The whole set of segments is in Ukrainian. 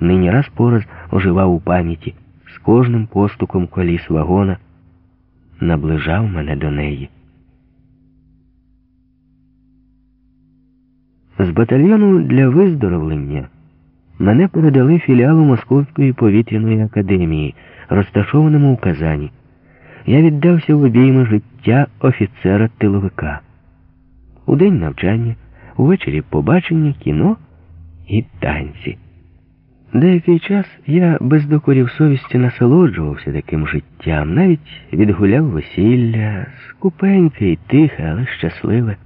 нині раз по раз оживав у пам'яті, з кожним постуком коліс вагона наближав мене до неї. З батальйону для виздоровлення мене передали філіалу Московської повітряної академії, розташованому у Казані. Я віддався в обійми життя офіцера-тиловика. У день навчання, увечері побачення, кіно і танці. Деякий час я без докорів совісті насолоджувався таким життям, навіть відгуляв весілля, скупеньке і тихе, але щасливе,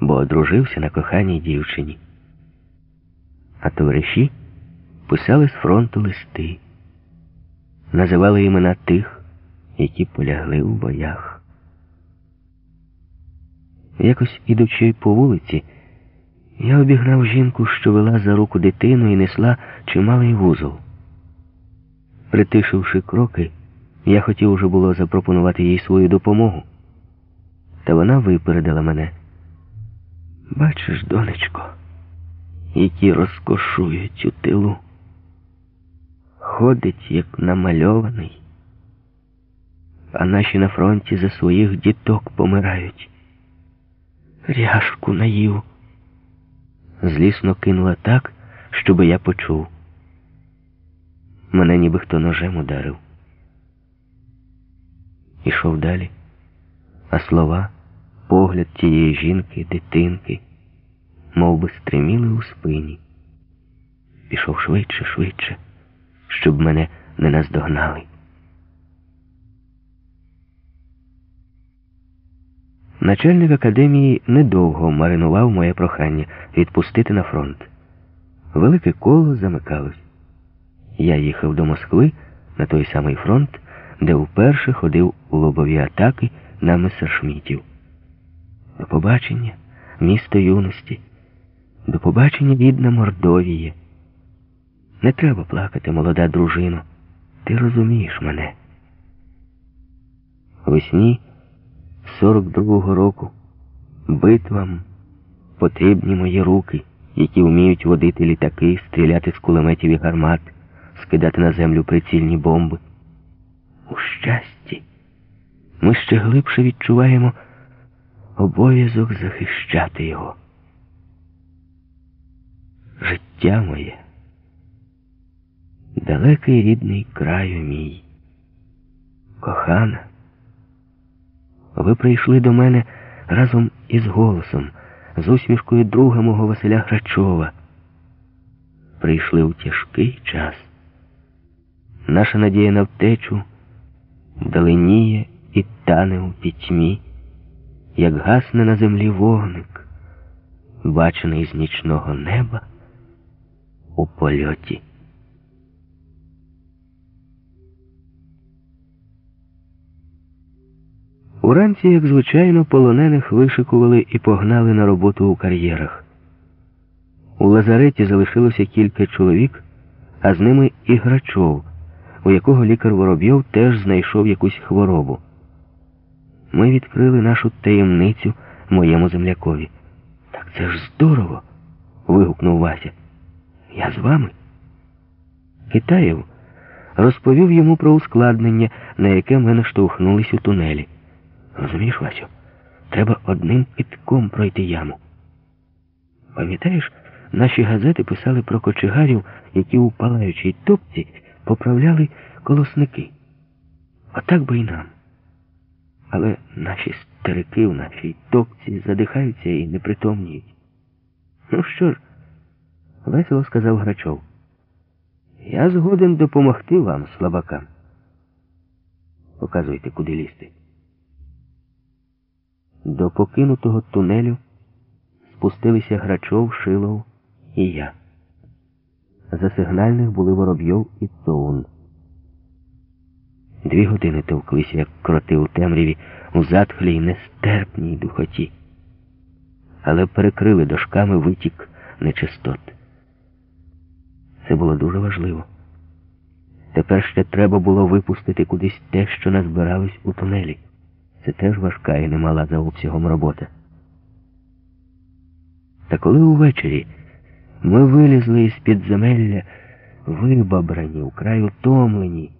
бо одружився на коханій дівчині. А товариші писали з фронту листи, називали імена тих, які полягли у боях. Якось ідучи по вулиці, я обігнав жінку, що вела за руку дитину і несла чималий вузол. Притишивши кроки, я хотів уже було запропонувати їй свою допомогу. Та вона випередила мене. Бачиш, донечко, які розкошують у тилу. Ходить, як намальований, а наші на фронті за своїх діток помирають. Ряшку наїв. Злісно кинула так, щоби я почув. Мене ніби хто ножем ударив. Ішов далі, а слова, погляд тієї жінки, дитинки, мов би стриміли у спині. Пішов швидше, швидше, щоб мене не наздогнали. Начальник академії недовго маринував моє прохання відпустити на фронт. Велике коло замикалось. Я їхав до Москви на той самий фронт, де вперше ходив у лобові атаки на месершмітів. До побачення, місто юності, до побачення рідна Мордовія. Не треба плакати, молода дружино. Ти розумієш мене. Весні 42-го року битвам потрібні мої руки, які вміють водити літаки, стріляти з кулеметів і гармат, скидати на землю прицільні бомби. У щасті ми ще глибше відчуваємо обов'язок захищати його. Життя моє, далекий рідний краю мій, кохана. Ви прийшли до мене разом із голосом, з усмішкою друга мого Василя Грачова. Прийшли у тяжкий час. Наша надія на втечу даленіє і тане у пітьмі, як гасне на землі вогник, бачений з нічного неба у польоті. Уранці, як звичайно, полонених вишикували і погнали на роботу у кар'єрах. У лазареті залишилося кілька чоловік, а з ними і Грачов, у якого лікар Воробйов теж знайшов якусь хворобу. Ми відкрили нашу таємницю моєму землякові. Так це ж здорово. вигукнув Вася. Я з вами. Китаєв розповів йому про ускладнення, на яке ми наштовхнулись у тунелі. Розумієш, Васю, треба одним китком пройти яму. Пам'ятаєш, наші газети писали про кочегарів, які у палаючій топці поправляли колосники. Отак би і нам. Але наші старики в нашій топці задихаються і непритомніють. Ну що ж, весело сказав Грачов. Я згоден допомогти вам, слабакам. Показуйте, куди лізти. До покинутого тунелю спустилися Грачов, Шилов і я. За сигнальних були Воробйов і Тоун. Дві години товклися, як кроти у темряві, у затхлій нестерпній духоті, але перекрили дошками витік нечистот. Це було дуже важливо. Тепер ще треба було випустити кудись те, що назбирались у тунелі. Це теж важка і немала за обсягом робота. Та коли увечері ми вилізли із підземелля, вибабрані, вкрай утомлені.